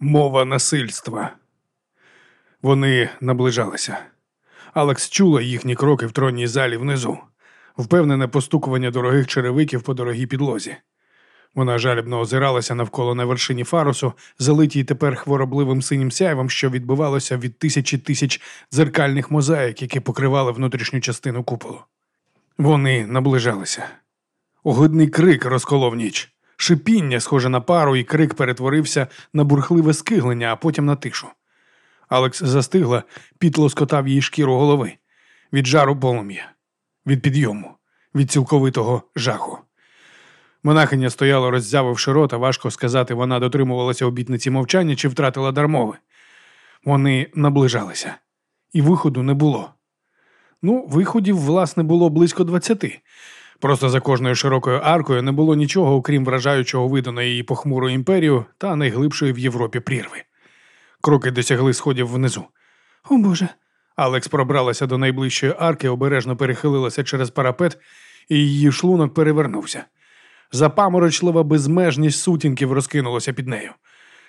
Мова насильства. Вони наближалися. Алекс чула їхні кроки в тронній залі внизу, впевнене постукування дорогих черевиків по дорогій підлозі. Вона жалібно озиралася навколо на вершині фарусу, залитій тепер хворобливим синім сяйвом, що відбивалося від тисячі тисяч дзеркальних мозаїк, які покривали внутрішню частину куполу. Вони наближалися. Огидний крик розколов ніч. Шипіння, схоже на пару, і крик перетворився на бурхливе скиглення, а потім на тишу. Алекс застигла, піт лоскотав її шкіру голови від жару полум'я, від підйому, від цілковитого жаху. Монахиня стояла, роззявивши рота, важко сказати, вона дотримувалася обітниці мовчання чи втратила дармови. Вони наближалися, і виходу не було. Ну, виходів, власне, було близько двадцяти. Просто за кожною широкою аркою не було нічого, окрім вражаючого виду на її похмуру імперію та найглибшої в Європі прірви. Кроки досягли сходів внизу. О Боже. Алекс пробралася до найближчої арки, обережно перехилилася через парапет, і її шлунок перевернувся. Запаморочлива безмежність сутінків розкинулася під нею.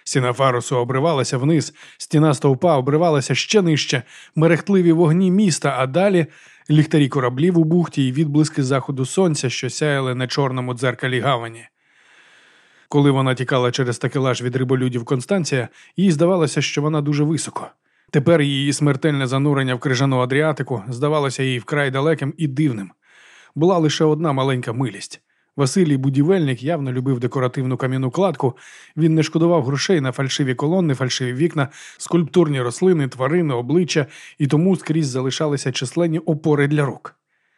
Стіна фарусу обривалася вниз, стіна стовпа обривалася ще нижче, мерехтливі вогні міста, а далі ліхтарі кораблів у бухті і відблиски заходу сонця, що сяяли на чорному дзеркалі гавані. Коли вона тікала через такелаж від риболюдів Констанція, їй здавалося, що вона дуже високо. Тепер її смертельне занурення в крижану Адріатику здавалося їй вкрай далеким і дивним. Була лише одна маленька милість. Василій будівельник явно любив декоративну кам'яну кладку. Він не шкодував грошей на фальшиві колони, фальшиві вікна, скульптурні рослини, тварини, обличчя, і тому скрізь залишалися численні опори для рук.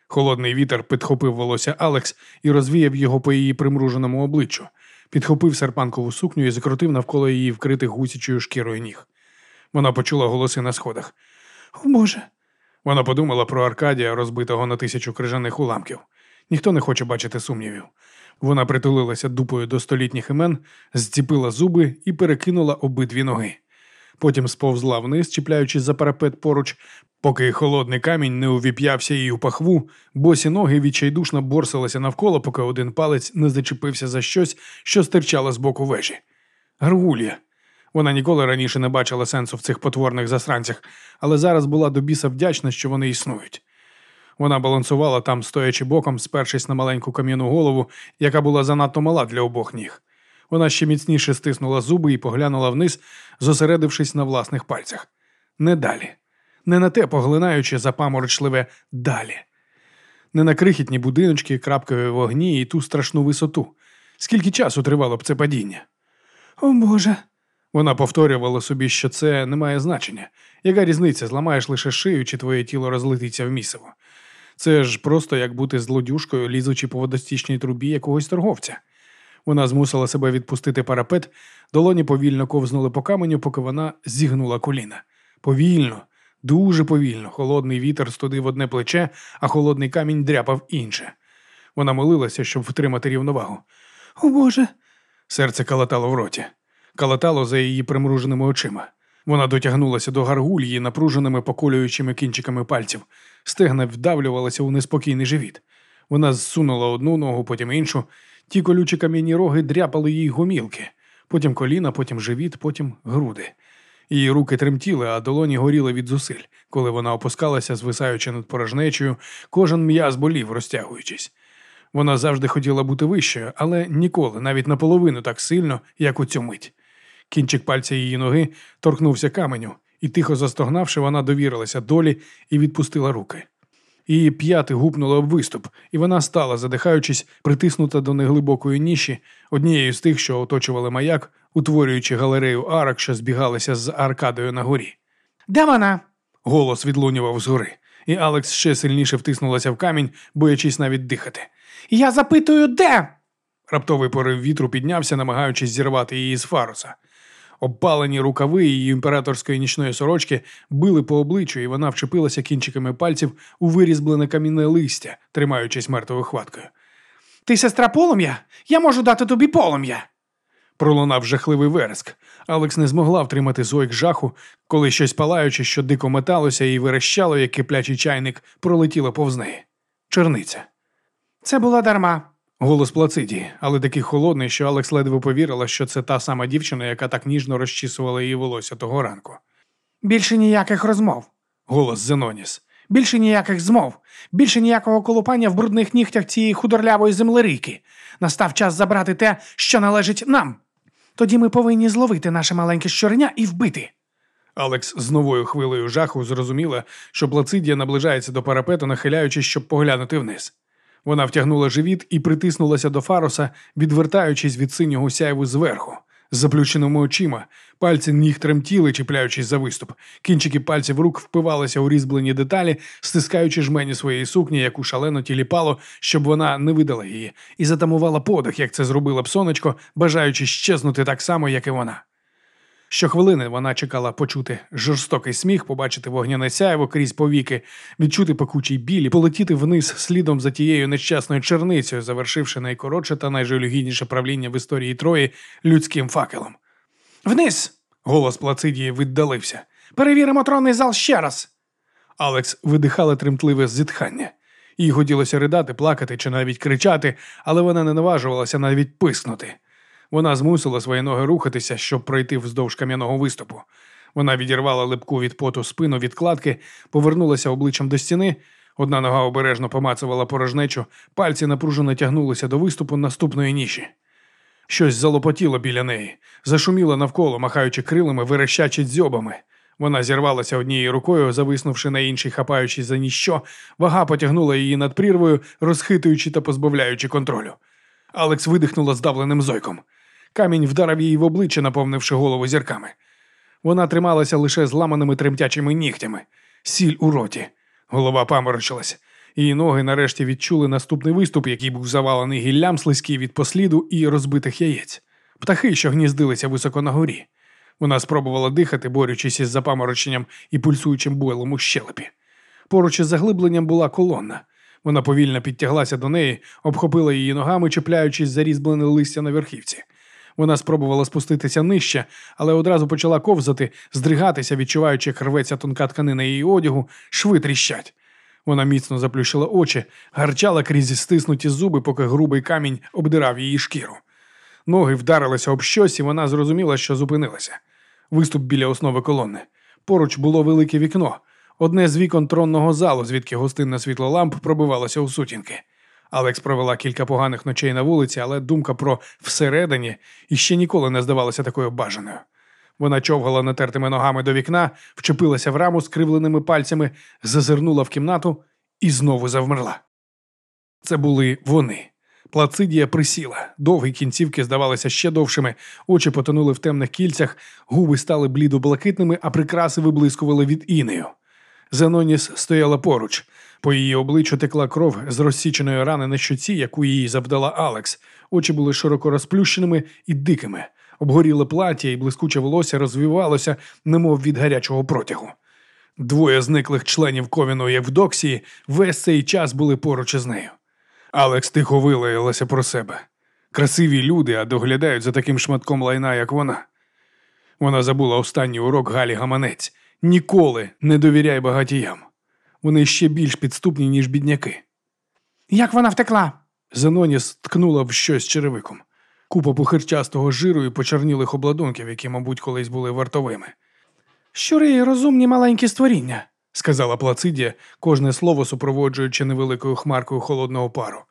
Холодний вітер підхопив волосся Алекс і розвіяв його по її примруженому обличчю, підхопив серпанкову сукню і закрутив навколо її вкритих гусячою шкірою ніг. Вона почула голоси на сходах. О Боже. Вона подумала про Аркадія, розбитого на тисячу крижаних уламків. Ніхто не хоче бачити сумнівів. Вона притулилася дупою до столітніх імен, зціпила зуби і перекинула обидві ноги. Потім сповзла вниз, чіпляючись за парапет поруч, поки холодний камінь не увіп'явся їй у пахву, босі ноги відчайдушно борсилися навколо, поки один палець не зачепився за щось, що стирчало з боку вежі. Гаргулія. Вона ніколи раніше не бачила сенсу в цих потворних засранцях, але зараз була до біса вдячна, що вони існують. Вона балансувала там, стоячи боком, спершись на маленьку кам'яну голову, яка була занадто мала для обох ніг. Вона ще міцніше стиснула зуби і поглянула вниз, зосередившись на власних пальцях. Не далі, не на те поглинаючи запаморочливе далі, не на крихітні будиночки, крапкові вогні і ту страшну висоту. Скільки часу тривало б це падіння? О Боже. Вона повторювала собі, що це не має значення. Яка різниця, зламаєш лише шию, чи твоє тіло розлетиться в місиво? Це ж просто як бути злодюшкою, лізучи по водостічній трубі якогось торговця. Вона змусила себе відпустити парапет, долоні повільно ковзнули по каменю, поки вона зігнула коліна. Повільно, дуже повільно, холодний вітер студив одне плече, а холодний камінь дряпав інше. Вона молилася, щоб втримати рівновагу. О Боже. Серце калатало в роті, калатало за її примруженими очима. Вона дотягнулася до гаргульї напруженими поколюючими кінчиками пальців. Стегна вдавлювалася у неспокійний живіт. Вона зсунула одну ногу, потім іншу. Ті колючі кам'яні роги дряпали їй гомілки, потім коліна, потім живіт, потім груди. Її руки тремтіли, а долоні горіли від зусиль. Коли вона опускалася, звисаючи над порожнечею, кожен м'яз болів, розтягуючись. Вона завжди хотіла бути вищою, але ніколи, навіть наполовину так сильно, як у цю мить. Кінчик пальця її ноги торкнувся каменю, і, тихо застогнавши, вона довірилася долі і відпустила руки. Її п'яти гупнуло об виступ, і вона стала, задихаючись, притиснута до неглибокої ніші, однією з тих, що оточували маяк, утворюючи галерею арок, що збігалися з аркадою на горі. Де вона? Голос відлунював згори, і Алекс ще сильніше втиснулася в камінь, боячись навіть дихати. Я запитую, де? Раптовий порив вітру піднявся, намагаючись зірвати її з фаруса. Обпалені рукави її імператорської нічної сорочки били по обличчю, і вона вчепилася кінчиками пальців у вирізблене камінне листя, тримаючись мертвою хваткою. Ти сестра полум'я? Я можу дати тобі полум'я. Пролунав жахливий вереск. Алекс не змогла втримати зойк жаху, коли щось палаюче, що дико металося і верещало, як киплячий чайник, пролетіло повз неї. Черниця. Це була дарма, Голос Плацидії, але такий холодний, що Алекс ледве повірила, що це та сама дівчина, яка так ніжно розчісувала її волосся того ранку. Більше ніяких розмов. Голос Зеноніс. Більше ніяких змов, більше ніякого колупання в брудних нігтях цієї худорлявої землерійки. Настав час забрати те, що належить нам. Тоді ми повинні зловити наше маленьке щореня і вбити. Алекс з новою хвилею жаху зрозуміла, що Плацидія наближається до парапету, нахиляючись, щоб поглянути вниз. Вона втягнула живіт і притиснулася до фароса, відвертаючись від синього сяйву зверху. З заплющеними очима пальці ніг тремтіли, чіпляючись за виступ. Кінчики пальців рук впивалися у різьблені деталі, стискаючи жмені своєї сукні, яку шалено тіліпало, щоб вона не видала її, і затамувала подих, як це зробила б сонечко, бажаючи щезнути так само, як і вона. Щохвилини вона чекала почути жорстокий сміх, побачити вогняне сяйво крізь повіки, відчути пекучий біль і полетіти вниз слідом за тією нещасною черницею, завершивши найкоротше та найжалюгідніше правління в історії Трої людським факелом. Вниз. Голос Плацидії віддалився. Перевіримо тронний зал ще раз. Алекс видихала тремтливе зітхання. Їй хотілося ридати, плакати чи навіть кричати, але вона не наважувалася навіть писнути. Вона змусила свої ноги рухатися, щоб пройти вздовж кам'яного виступу. Вона відірвала липку від поту спину від кладки, повернулася обличчям до стіни. Одна нога обережно помацувала порожнечу, пальці напружено тягнулися до виступу наступної ніші. Щось залопотіло біля неї, зашуміло навколо, махаючи крилами, верещачи дзьобами. Вона зірвалася однією рукою, зависнувши на іншій, хапаючись за ніщо, вага потягнула її над прірвою, розхитуючи та позбавляючи контролю. Алекс видихнула здавленим зойком. Камінь вдарив її в обличчя, наповнивши голову зірками. Вона трималася лише зламаними тремтячими нігтями, сіль у роті. Голова паморочилась. Її ноги нарешті відчули наступний виступ, який був завалений гіллям слизький від посліду і розбитих яєць. Птахи, що гніздилися високо на горі. Вона спробувала дихати, борючись із запамороченням і пульсуючим бойлом у щелепі. Поруч із заглибленням була колонна. Вона повільно підтяглася до неї, обхопила її ногами, чіпляючись за різьблене листя на верхівці. Вона спробувала спуститися нижче, але одразу почала ковзати, здригатися, відчуваючи, як рветься тонка тканина її одягу, шви тріщать. Вона міцно заплющила очі, гарчала крізь стиснуті зуби, поки грубий камінь обдирав її шкіру. Ноги вдарилися об щось, і вона зрозуміла, що зупинилася. Виступ біля основи колони. Поруч було велике вікно, одне з вікон тронного залу, звідки гостинне світло ламп пробивалося у сутінки. Алекс провела кілька поганих ночей на вулиці, але думка про всередині іще ніколи не здавалася такою бажаною. Вона човгала натертими ногами до вікна, вчепилася в раму скривленими пальцями, зазирнула в кімнату і знову завмерла. Це були вони. Плацидія присіла, довгі кінцівки здавалися ще довшими, очі потонули в темних кільцях, губи стали блідо-блакитними, а прикраси виблискували від інею. Зеноніс стояла поруч. По її обличчю текла кров з розсіченої рани на щоці, яку їй завдала Алекс. Очі були широко розплющеними і дикими. Обгоріле плаття і блискуче волосся розвивалося, немов від гарячого протягу. Двоє зниклих членів ковіну Євдоксії весь цей час були поруч із нею. Алекс тихо вилаялася про себе. Красиві люди, а доглядають за таким шматком лайна, як вона. Вона забула останній урок Галі Гаманець. Ніколи не довіряй багатіям. Вони ще більш підступні, ніж бідняки. Як вона втекла? Зеноніс ткнула в щось черевиком. Купа похирчастого жиру і почернілих обладунків, які, мабуть, колись були вартовими. Щури розумні маленькі створіння. сказала Плацидія, кожне слово супроводжуючи невеликою хмаркою холодного пару.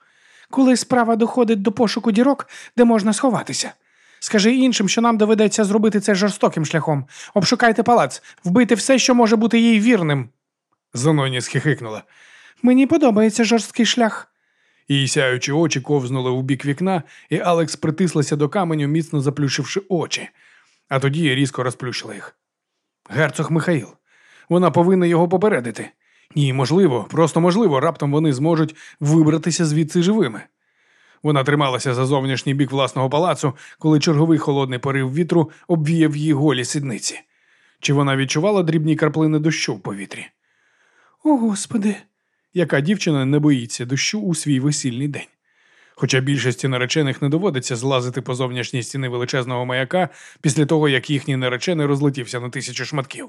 Коли справа доходить до пошуку дірок, де можна сховатися. Скажи іншим, що нам доведеться зробити це жорстоким шляхом. Обшукайте палац, вбити все, що може бути їй вірним. Заноні схихикнула. Мені подобається жорсткий шлях. Її сяючі очі ковзнули у бік вікна, і Алекс притислася до каменю, міцно заплющивши очі, а тоді різко розплющила їх. Герцог Михаїл. Вона повинна його попередити. Ні, можливо, просто можливо, раптом вони зможуть вибратися звідси живими. Вона трималася за зовнішній бік власного палацу, коли черговий холодний порив вітру обвіяв її голі сідниці. Чи вона відчувала дрібні краплини дощу в повітрі? О, Господи, яка дівчина не боїться дощу у свій весільний день. Хоча більшості наречених не доводиться злазити по зовнішній стіни величезного маяка після того, як їхній наречений розлетівся на тисячу шматків.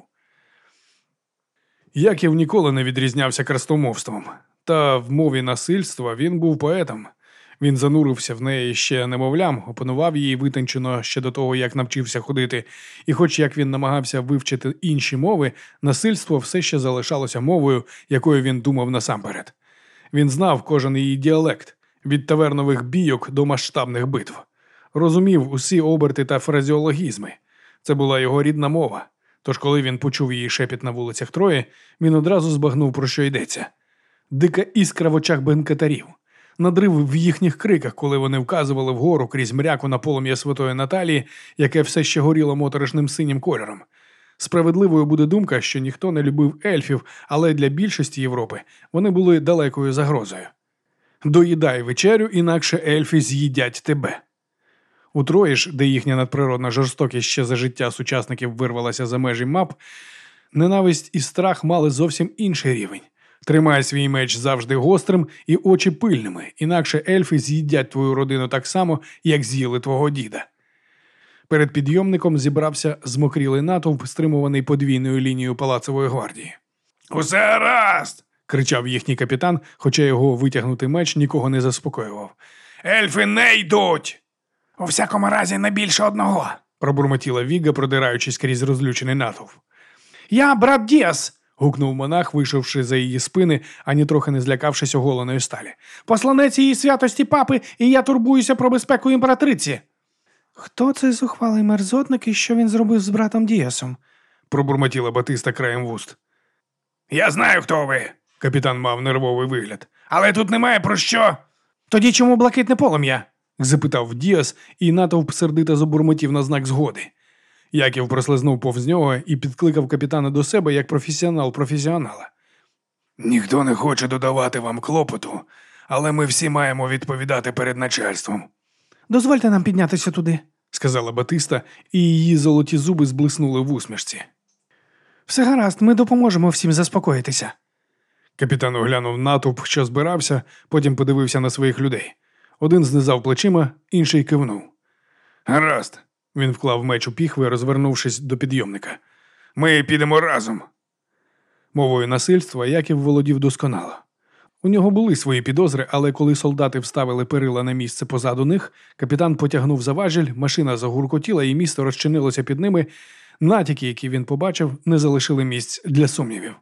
Яків ніколи не відрізнявся крастомовством, та в мові насильства він був поетом. Він занурився в неї ще немовлям, опанував її витончено ще до того, як навчився ходити, і, хоч як він намагався вивчити інші мови, насильство все ще залишалося мовою, якою він думав насамперед. Він знав кожен її діалект від тавернових бійок до масштабних битв, розумів усі оберти та фразеологізми. Це була його рідна мова. Тож, коли він почув її шепіт на вулицях Трої, він одразу збагнув, про що йдеться. Дика іскра в очах бенкетарів, надрив в їхніх криках, коли вони вказували вгору крізь мряку на полум'я святої Наталії, яке все ще горіло моторошним синім кольором. Справедливою буде думка, що ніхто не любив ельфів, але для більшості Європи вони були далекою загрозою. Доїдай вечерю, інакше ельфи з'їдять тебе. У Трої ж, де їхня надприродна жорстокість ще за життя сучасників вирвалася за межі мап, ненависть і страх мали зовсім інший рівень. Тримай свій меч завжди гострим і очі пильними, інакше ельфи з'їдять твою родину так само, як з'їли твого діда. Перед підйомником зібрався змокрілий натовп, стримуваний подвійною лінією палацової гвардії. Усе гаразд! кричав їхній капітан, хоча його витягнутий меч нікого не заспокоював. Ельфи не йдуть! У всякому разі, не більше одного. пробурмотіла Віга, продираючись крізь розлючений натовп. Я брат Діас, гукнув монах, вийшовши за її спини, ані трохи не злякавшись оголеної сталі. посланець її святості папи, і я турбуюся про безпеку імператриці. Хто цей зухвалий мерзотник і що він зробив з братом Діасом? пробурмотіла Батиста краєм вуст. Я знаю, хто ви. Капітан мав нервовий вигляд. Але тут немає про що. Тоді чому блакитне полум'я? запитав Діас, і натовп сердито забурмотів на знак згоди. Яків прослизнув повз нього і підкликав капітана до себе як професіонал професіонала. Ніхто не хоче додавати вам клопоту, але ми всі маємо відповідати перед начальством, Дозвольте нам піднятися туди. сказала Батиста, і її золоті зуби зблиснули в усмішці. Все гаразд, ми допоможемо всім заспокоїтися. Капітан оглянув натовп, що збирався, потім подивився на своїх людей. Один знизав плечима, інший кивнув. Гаразд. Він вклав меч у піхви, розвернувшись до підйомника. Ми підемо разом. Мовою насильства Яків володів досконало. У нього були свої підозри, але коли солдати вставили перила на місце позаду них, капітан потягнув за важіль, машина загуркотіла, і місто розчинилося під ними. Натяки, які він побачив, не залишили місць для сумнівів.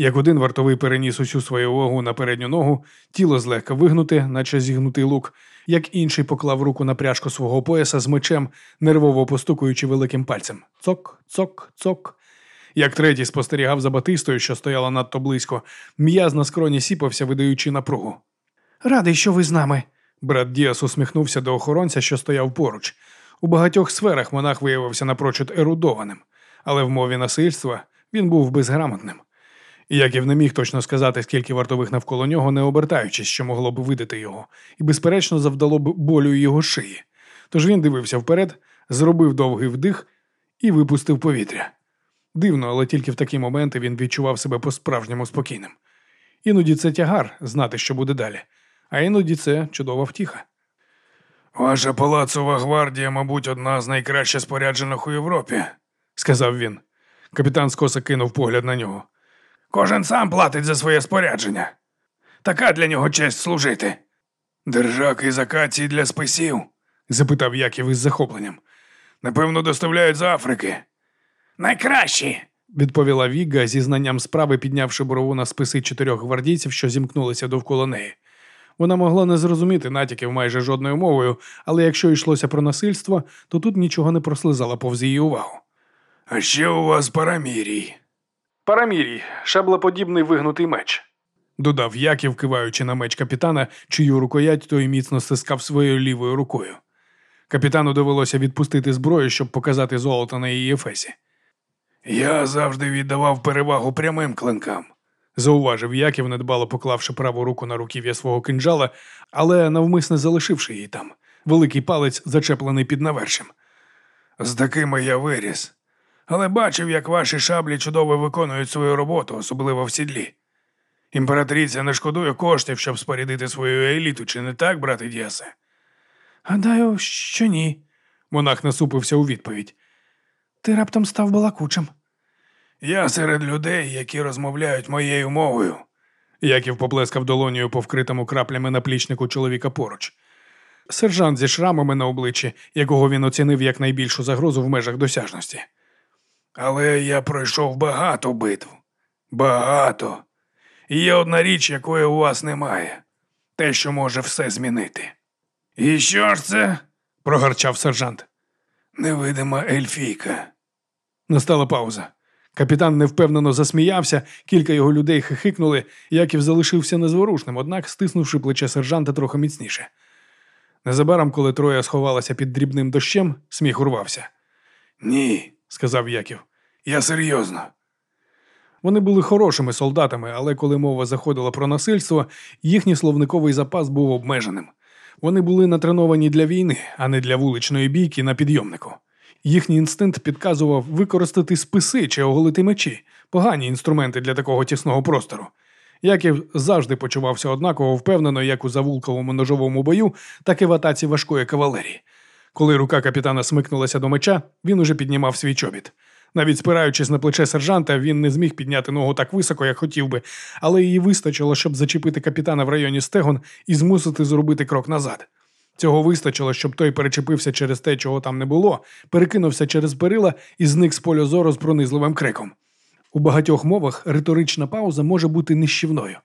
Як один вартовий переніс усю свою вагу на передню ногу, тіло злегка вигнуте, наче зігнутий лук, як інший поклав руку на пряжку свого пояса з мечем, нервово постукуючи великим пальцем. Цок, цок, цок. Як третій спостерігав за батистою, що стояла надто близько, м'яз на скроні сіпався, видаючи напругу. Радий, що ви з нами. Брат Діас усміхнувся до охоронця, що стояв поруч. У багатьох сферах монах виявився напрочуд ерудованим, але в мові насильства він був безграмотним. Яків не міг точно сказати, скільки вартових навколо нього, не обертаючись, що могло б видати його, і, безперечно, завдало б болю його шиї. Тож він дивився вперед, зробив довгий вдих і випустив повітря. Дивно, але тільки в такі моменти він відчував себе по-справжньому спокійним. Іноді це тягар знати, що буде далі, а іноді це чудова втіха. Ваша палацова гвардія, мабуть, одна з найкраще споряджених у Європі, сказав він. Капітан скоса кинув погляд на нього. Кожен сам платить за своє спорядження. Така для нього честь служити. Держак із акації для списів? запитав Яків із захопленням. Напевно, доставляють з Африки. Найкращі, відповіла Віга зі знанням справи, піднявши борову на списи чотирьох гвардійців, що зімкнулися довкола неї. Вона могла не зрозуміти натяків майже жодною мовою, але якщо йшлося про насильство, то тут нічого не прослизало повз її увагу. А ще у вас парамірій. Парамірій шаблеподібний вигнутий меч, додав Яків, киваючи на меч капітана, чию рукоять той міцно стискав своєю лівою рукою. Капітану довелося відпустити зброю, щоб показати золото на її ефесі. Я завжди віддавав перевагу прямим клинкам, зауважив Яків, недбало поклавши праву руку на руків'я свого кинджала, але навмисне залишивши її там, великий палець зачеплений під навершем. З такими я виріс, але бачив, як ваші шаблі чудово виконують свою роботу, особливо в сідлі. Імператриця не шкодує коштів, щоб спорядити свою еліту, чи не так, брате Діасе? Гадаю, що ні. Монах насупився у відповідь. Ти раптом став балакучим. Я серед людей, які розмовляють моєю мовою. Яків поплескав долонію по вкритому краплями наплічнику чоловіка поруч. Сержант зі шрамами на обличчі, якого він оцінив як найбільшу загрозу в межах досяжності. Але я пройшов багато битв. Багато. І є одна річ, якої у вас немає. Те, що може все змінити. І що ж це? прогарчав сержант. Невидима ельфійка. Настала пауза. Капітан невпевнено засміявся, кілька його людей хихикнули, Яків залишився незворушним, однак стиснувши плече сержанта трохи міцніше. Незабаром, коли троє сховалася під дрібним дощем, сміх урвався. Ні, сказав Яків, я серйозно. Вони були хорошими солдатами, але коли мова заходила про насильство, їхній словниковий запас був обмеженим. Вони були натреновані для війни, а не для вуличної бійки на підйомнику. Їхній інстинкт підказував використати списи чи оголити мечі, погані інструменти для такого тісного простору. Яків завжди почувався однаково впевнено як у завулковому ножовому бою, так і в атаці важкої кавалерії. Коли рука капітана смикнулася до меча, він уже піднімав свій чобіт. Навіть спираючись на плече сержанта, він не зміг підняти ногу так високо, як хотів би, але її вистачило, щоб зачепити капітана в районі стегон і змусити зробити крок назад. Цього вистачило, щоб той перечепився через те, чого там не було, перекинувся через перила і зник з поля зору з пронизливим криком. У багатьох мовах риторична пауза може бути нищівною.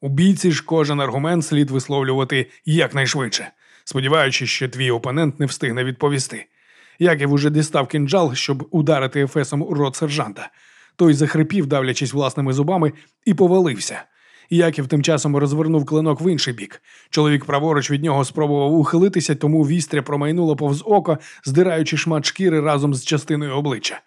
У бійці ж кожен аргумент слід висловлювати якнайшвидше, сподіваючись, що твій опонент не встигне відповісти. Яків уже дістав кинджал, щоб ударити ефесом у рот сержанта. Той захрипів, давлячись власними зубами, і повалився. Яків тим часом розвернув клинок в інший бік. Чоловік праворуч від нього спробував ухилитися, тому вістря промайнуло повз око, здираючи шмат шкіри разом з частиною обличчя.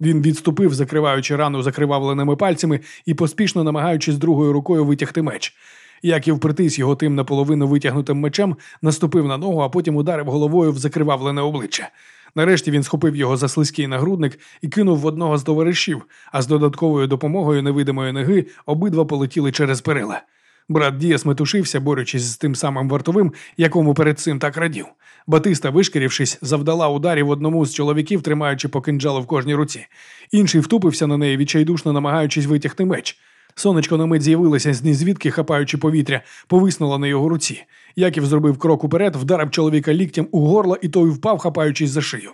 Він відступив, закриваючи рану закривавленими пальцями і поспішно намагаючись другою рукою витягти меч. Яків притис його тим наполовину витягнутим мечем, наступив на ногу, а потім ударив головою в закривавлене обличчя. Нарешті він схопив його за слизький нагрудник і кинув в одного з товаришів, а з додатковою допомогою невидимої ноги обидва полетіли через перила. Брат Діас метушився, борючись з тим самим вартовим, якому перед цим так радів. Батиста, вишкірившись, завдала ударів одному з чоловіків, тримаючи по кинджалу в кожній руці. Інший втупився на неї, відчайдушно намагаючись витягти меч. Сонечко на мить з'явилося з нізвідки, хапаючи повітря, повиснуло на його руці. Яків зробив крок уперед, вдарив чоловіка ліктям у горло, і той впав, хапаючись за шию.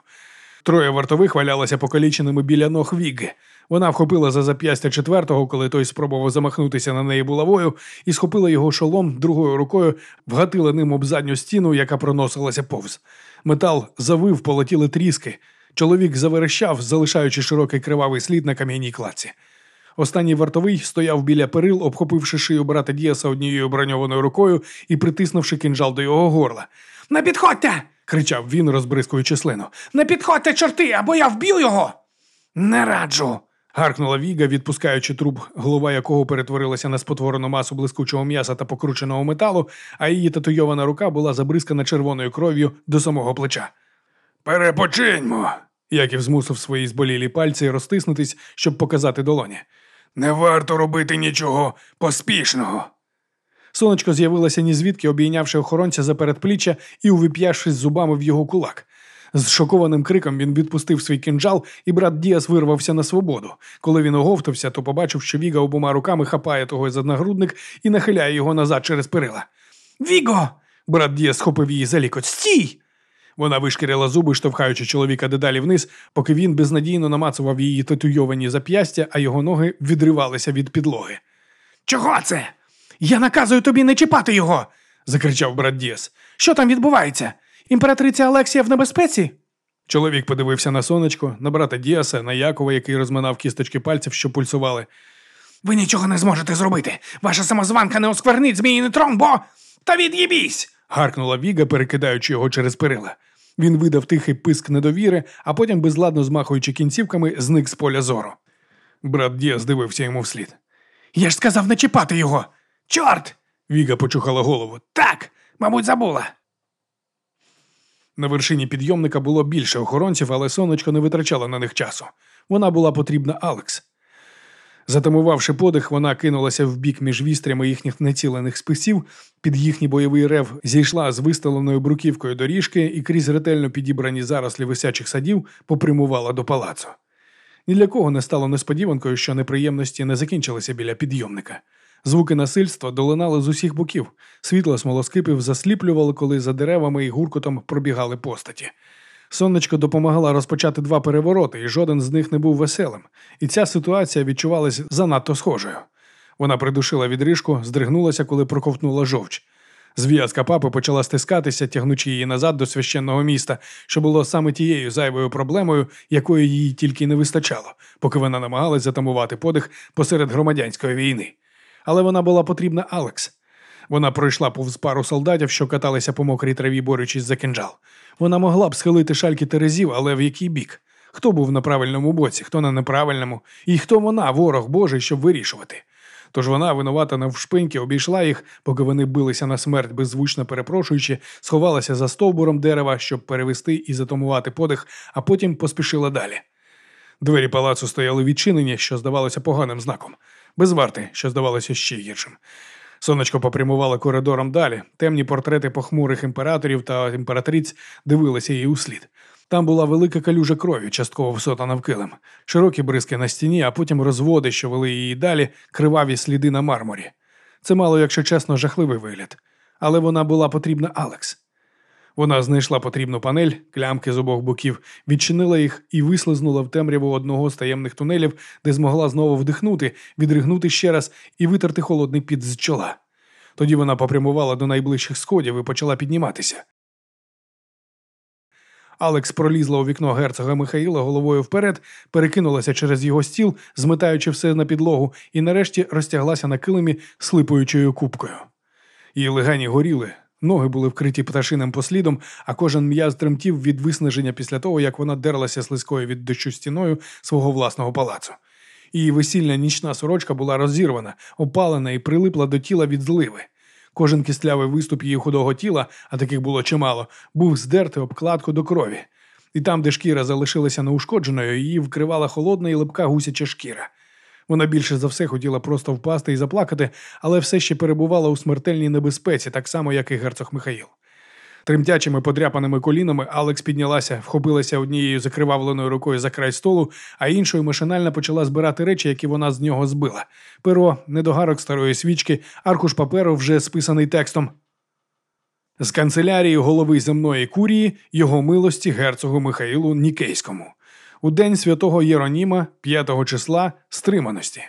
Троє вартових валялися покаліченими біля ног Вігги. Вона вхопила за зап'ястя четвертого, коли той спробував замахнутися на неї булавою, і схопила його шолом другою рукою, вгатила ним об задню стіну, яка проносилася повз. Метал завив, полетіли тріски. Чоловік заверещав, залишаючи широкий кривавий слід на кам'яній кладці. Останній вартовий стояв біля перил, обхопивши шию брата Діаса однією броньованою рукою і притиснувши кинжал до його горла. Не підходьте! кричав він, розбризкуючи слину. Не підходьте, чорти, або я вб'ю його. Не раджу. гаркнула Віга, відпускаючи труп, голова якого перетворилася на спотворену масу блискучого м'яса та покрученого металу, а її татуйована рука була забризкана червоною кров'ю до самого плеча. Перепочиньмо. Яків змусив свої зболілі пальці розтиснутись, щоб показати долоні. Не варто робити нічого поспішного. Сонечко з'явилося ні звідки, обійнявши охоронця за передпліччя і увип'явшись зубами в його кулак. З шокованим криком він відпустив свій кинджал, і брат Діас вирвався на свободу. Коли він оговтався, то побачив, що Віга обома руками хапає того за нагрудник і нахиляє його назад через перила. Віго! Брат Діас схопив її за лікоть. Стій! Вона вишкірила зуби, штовхаючи чоловіка дедалі вниз, поки він безнадійно намацував її татуйовані зап'ястя, а його ноги відривалися від підлоги. Чого це? Я наказую тобі не чіпати його. закричав брат Діас. Що там відбувається? Імператриця Олексія в небезпеці? Чоловік подивився на сонечко, на брата Діаса, на Якова, який розминав кісточки пальців, що пульсували. Ви нічого не зможете зробити. Ваша самозванка не осквернить зміїний трон, бо. Та від'їбісь! гаркнула Віга, перекидаючи його через перила. Він видав тихий писк недовіри, а потім, безладно змахуючи кінцівками, зник з поля зору. Брат Діас дивився йому вслід. Я ж сказав не чіпати його. Чорт! Віга почухала голову. Так, мабуть, забула. На вершині підйомника було більше охоронців, але сонечко не витрачало на них часу. Вона була потрібна Алекс. Затамувавши подих, вона кинулася в бік між вістрями їхніх нецілених списів, під їхній бойовий рев зійшла з виставленою бруківкою доріжки і крізь ретельно підібрані зарослі висячих садів попрямувала до палацу. Ні для кого не стало несподіванкою, що неприємності не закінчилися біля підйомника. Звуки насильства долинали з усіх боків. Світло смолоскипів засліплювало, коли за деревами і гуркотом пробігали постаті. Сонечко допомагало розпочати два перевороти, і жоден з них не був веселим. І ця ситуація відчувалась занадто схожою. Вона придушила відрижку, здригнулася, коли проковтнула жовч. Зв'язка папи почала стискатися, тягнучи її назад до священного міста, що було саме тією зайвою проблемою, якої їй тільки не вистачало, поки вона намагалась затамувати подих посеред громадянської війни. Але вона була потрібна Алекс. Вона пройшла повз пару солдатів, що каталися по мокрій траві, борючись за кинджал. Вона могла б схилити шальки терезів, але в який бік? Хто був на правильному боці, хто на неправильному, і хто вона, ворог Божий, щоб вирішувати. Тож вона, винувата навшпиньки, обійшла їх, поки вони билися на смерть, беззвучно перепрошуючи, сховалася за стовбуром дерева, щоб перевести і затамувати подих, а потім поспішила далі. Двері палацу стояли відчинені, що здавалося поганим знаком, без варти, що здавалося ще гіршим. Сонечко попрямувало коридором далі. Темні портрети похмурих імператорів та імператриць дивилися їй услід. Там була велика калюжа крові, частково всотана в килим, широкі бризки на стіні, а потім розводи, що вели її далі, криваві сліди на мармурі. Це мало, якщо чесно, жахливий вигляд. Але вона була потрібна Алекс. Вона знайшла потрібну панель, клямки з обох боків, відчинила їх і вислизнула в темряву одного з таємних тунелів, де змогла знову вдихнути, відригнути ще раз і витерти холодний під з чола. Тоді вона попрямувала до найближчих сходів і почала підніматися. Алекс пролізла у вікно герцога Михаїла головою вперед, перекинулася через його стіл, зметаючи все на підлогу, і нарешті розтяглася на килимі слипуючою кубкою. Її легені горіли, ноги були вкриті пташиним послідом, а кожен м'яз тремтів від виснаження після того, як вона дерлася слизькою від дощу стіною свого власного палацу. Її весільна нічна сорочка була розірвана, опалена і прилипла до тіла від зливи. Кожен кістлявий виступ її худого тіла, а таких було чимало, був здертий обкладку до крові. І там, де шкіра залишилася неушкодженою, її вкривала холодна і липка гусяча шкіра. Вона більше за все хотіла просто впасти і заплакати, але все ще перебувала у смертельній небезпеці, так само, як і герцог Михаїл. Тремтячими подряпаними колінами Алекс піднялася, вхопилася однією закривавленою рукою за край столу, а іншою машинально почала збирати речі, які вона з нього збила. Перо, недогарок старої свічки, аркуш паперу вже списаний текстом. З канцелярії голови земної курії його милості герцогу Михаїлу Нікейському. У день святого Єроніма, 5 числа, стриманості.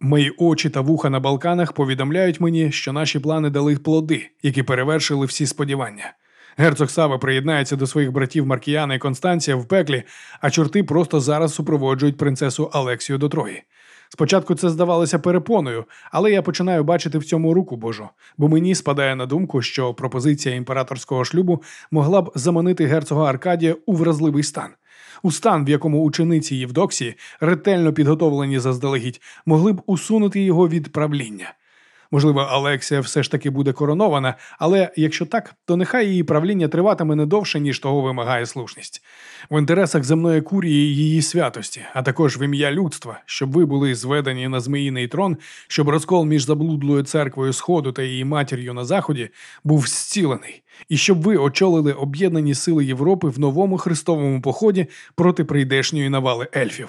Мої очі та вуха на Балканах повідомляють мені, що наші плани дали плоди, які перевершили всі сподівання. Герцог Сава приєднається до своїх братів Маркіяна і Констанція в пеклі, а чорти просто зараз супроводжують принцесу Алексію до Трої. Спочатку це здавалося перепоною, але я починаю бачити в цьому руку Божу, бо мені спадає на думку, що пропозиція імператорського шлюбу могла б заманити герцога Аркадія у вразливий стан. У стан, в якому учениці Євдоксії, ретельно підготовлені заздалегідь, могли б усунути його від правління. Можливо, Алексія все ж таки буде коронована, але якщо так, то нехай її правління триватиме не довше, ніж того вимагає слушність. В інтересах земної курії її святості, а також в ім'я людства, щоб ви були зведені на зміїний трон, щоб розкол між заблудлою церквою Сходу та її матір'ю на Заході був зцілений, і щоб ви очолили об'єднані сили Європи в новому хрестовому поході проти прийдешньої навали ельфів.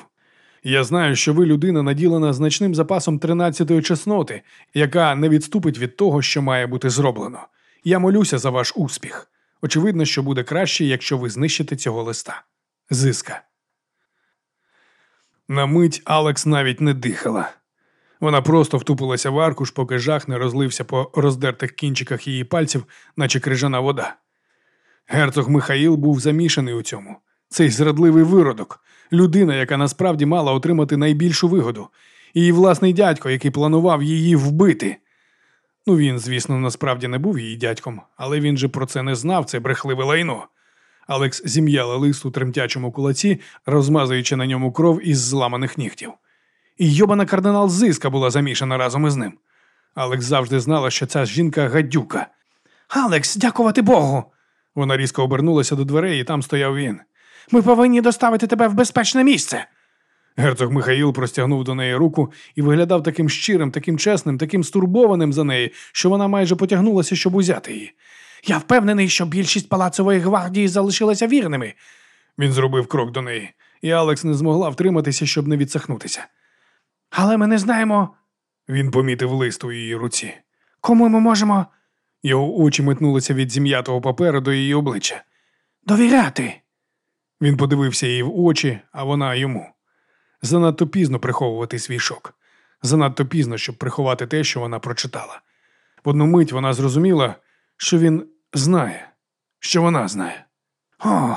Я знаю, що ви людина наділена значним запасом тринадцятої чесноти, яка не відступить від того, що має бути зроблено. Я молюся за ваш успіх. Очевидно, що буде краще, якщо ви знищите цього листа. Зиска. На мить Алекс навіть не дихала. Вона просто втупилася в аркуш, поки жах не розлився по роздертих кінчиках її пальців, наче крижана вода. Герцог Михаїл був замішаний у цьому. Цей зрадливий виродок, людина, яка насправді мала отримати найбільшу вигоду, її власний дядько, який планував її вбити. Ну, він, звісно, насправді не був її дядьком, але він же про це не знав, це брехливе лайно. Алекс зім'яла лист у тремтячому кулаці, розмазуючи на ньому кров із зламаних нігтів. І йобана кардинал Зиска була замішана разом із ним. Алекс завжди знала, що ця жінка гадюка. Алекс, дякувати Богу. Вона різко обернулася до дверей, і там стояв він. Ми повинні доставити тебе в безпечне місце. Герцог Михаїл простягнув до неї руку і виглядав таким щирим, таким чесним, таким стурбованим за неї, що вона майже потягнулася, щоб узяти її. Я впевнений, що більшість палацової гвардії залишилися вірними. Він зробив крок до неї, і Алекс не змогла втриматися, щоб не відсахнутися. Але ми не знаємо. Він помітив лист у її руці. Кому ми можемо Його очі метнулися від зім'ятого паперу до її обличчя. довіряти? Він подивився їй в очі, а вона йому. Занадто пізно приховувати свій шок. Занадто пізно, щоб приховати те, що вона прочитала. В одну мить вона зрозуміла, що він знає, що вона знає. О,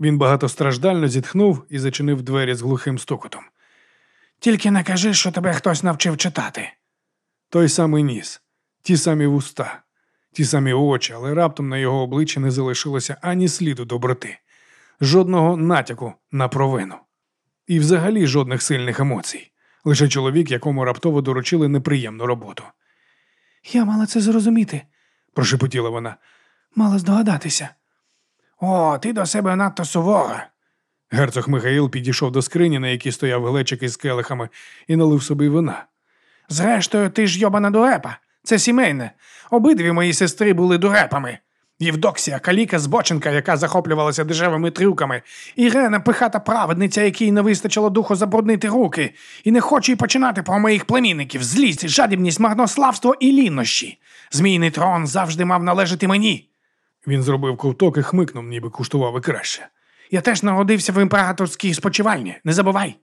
Він багатостраждально зітхнув і зачинив двері з глухим стукотом. тільки не кажи, що тебе хтось навчив читати. Той самий ніс, ті самі вуста, ті самі очі, але раптом на його обличчі не залишилося ані сліду доброти, жодного натяку на провину. І взагалі жодних сильних емоцій. Лише чоловік, якому раптово доручили неприємну роботу. Я мала це зрозуміти, Прошепотіла вона. мала здогадатися. О, ти до себе надто сувора. Герцог Михаїл підійшов до скрині, на якій стояв глечик із келихами, і налив собі вина. Зрештою, ти ж йобана дурепа. Це сімейне. Обидві мої сестри були дурепами. Євдоксія, каліка збоченка, яка захоплювалася дешевими трюками, Ірена пихата праведниця, якій не вистачило духу забруднити руки, і не хочу й починати про моїх племінників, злість, жадібність, марнославство і лінощі. Змійний трон завжди мав належати мені. Він зробив ковток і хмикнув, ніби куштував і краще. Я теж народився в імператорській спочивальні, не забувай.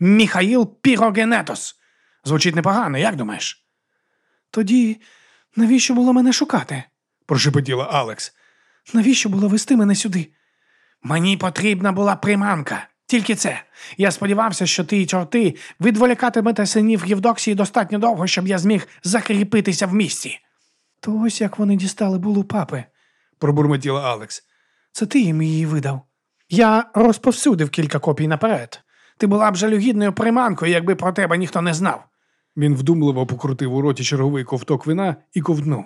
Міхаїл Пірогенетос. Звучить непогано, як думаєш? Тоді навіщо було мене шукати? Прошепотіла Алекс. Навіщо було вести мене сюди? Мені потрібна була приманка. Тільки це. Я сподівався, що ти й чорти відволікатимете синів Євдоксії достатньо довго, щоб я зміг закріпитися в місті. То ось як вони дістали булу папи. Пробурмотіла Алекс. Це ти їм її видав. Я розповсюдив кілька копій наперед. Ти була б жалюгідною приманкою, якби про тебе ніхто не знав. Він вдумливо покрутив у роті черговий ковток вина і ковтнув.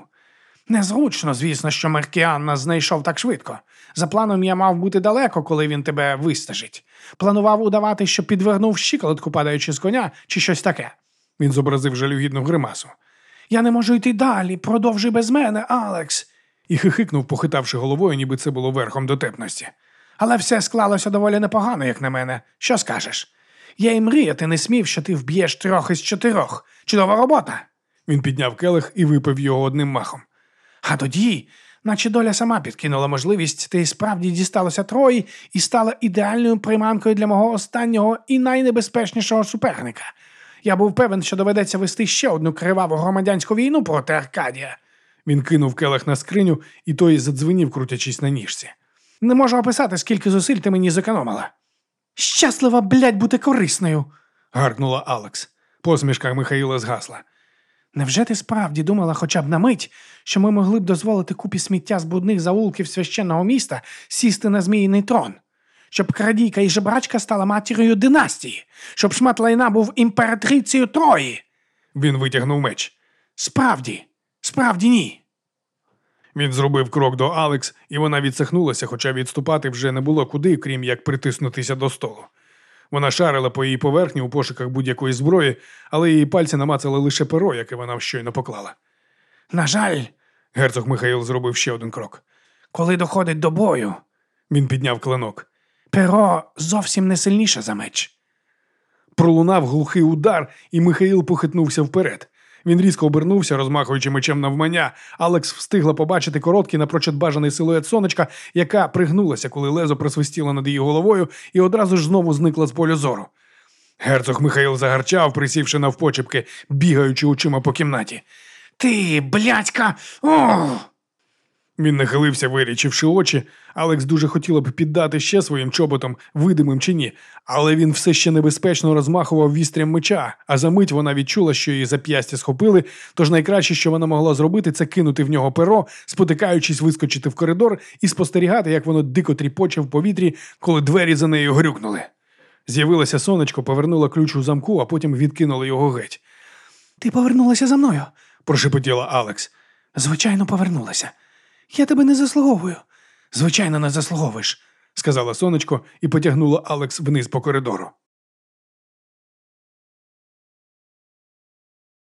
Незручно, звісно, що Меркіан нас знайшов так швидко. За планом я мав бути далеко, коли він тебе вистежить. Планував удавати, що підвернув щиколотку, падаючи з коня, чи щось таке. Він зобразив жалюгідну гримасу Я не можу йти далі, продовжуй без мене, Алекс. і хихикнув, похитавши головою, ніби це було верхом дотепності. Але все склалося доволі непогано, як на мене. Що скажеш? Я й мріяти не смів, що ти вб'єш трьох із чотирьох. Чудова робота. Він підняв келих і випив його одним махом. А тоді, наче доля сама підкинула можливість, ти справді дісталося Трої і стала ідеальною приманкою для мого останнього і найнебезпечнішого суперника. Я був певен, що доведеться вести ще одну криваву громадянську війну проти Аркадія. Він кинув келих на скриню, і той задзвенів, крутячись на ніжці. Не можу описати, скільки зусиль ти мені зекономила. Щаслива, блядь, бути корисною. Гаркнула Алекс. Посмішка Михаїла згасла. Невже ти справді думала хоча б на мить, що ми могли б дозволити купі сміття з брудних заулків священного міста сісти на зміїний трон? Щоб крадійка і жебрачка стала матір'ю династії, щоб шмат лайна був імператрицею Трої? Він витягнув меч. Справді, справді ні. Він зробив крок до Алекс, і вона відсахнулася, хоча відступати вже не було куди, крім як притиснутися до столу. Вона шарила по її поверхні у пошуках будь-якої зброї, але її пальці намацали лише перо, яке вона щойно поклала. На жаль, Герцог Михаїл зробив ще один крок. коли доходить до бою, Він підняв клинок. перо зовсім не сильніше за меч. Пролунав глухий удар, і Михаїл похитнувся вперед. Він різко обернувся, розмахуючи мечем навмання. Алекс встигла побачити короткий напрочуд бажаний силует сонечка, яка пригнулася, коли лезо просвистіло над її головою, і одразу ж знову зникла з полю зору. Герцог Михаїл загарчав, присівши навпочепки, бігаючи очима по кімнаті. Ти, блядька! О! Він нахилився, вирічивши очі. Алекс дуже хотіла б піддати ще своїм чоботом, видимим чи ні, але він все ще небезпечно розмахував вістрям меча, а за мить вона відчула, що її зап'ястя схопили, тож найкраще, що вона могла зробити, це кинути в нього перо, спотикаючись, вискочити в коридор і спостерігати, як воно дико тріпоче в повітрі, коли двері за нею грюкнули. З'явилося сонечко, повернула ключ у замку, а потім відкинула його геть. Ти повернулася за мною. Прошепотіла Алекс. Звичайно, повернулася. Я тебе не заслуговую. Звичайно, не заслуговуєш. сказала сонечко і потягнула Алекс вниз по коридору.